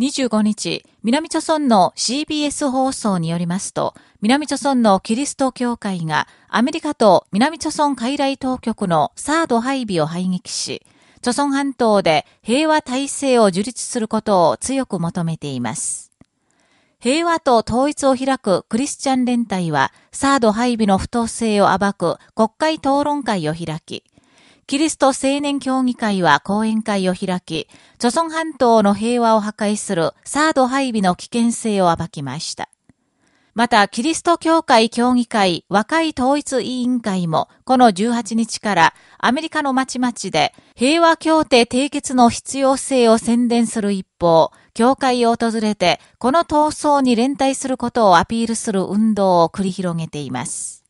25日、南朝村の CBS 放送によりますと、南朝村のキリスト教会がアメリカと南朝村海来当局のサード配備を排撃し、朝村半島で平和体制を樹立することを強く求めています。平和と統一を開くクリスチャン連隊は、サード配備の不当性を暴く国会討論会を開き、キリスト青年協議会は講演会を開き、著村半島の平和を破壊するサード配備の危険性を暴きました。また、キリスト教会協議会和解統一委員会も、この18日からアメリカの町々で平和協定締結の必要性を宣伝する一方、教会を訪れて、この闘争に連帯することをアピールする運動を繰り広げています。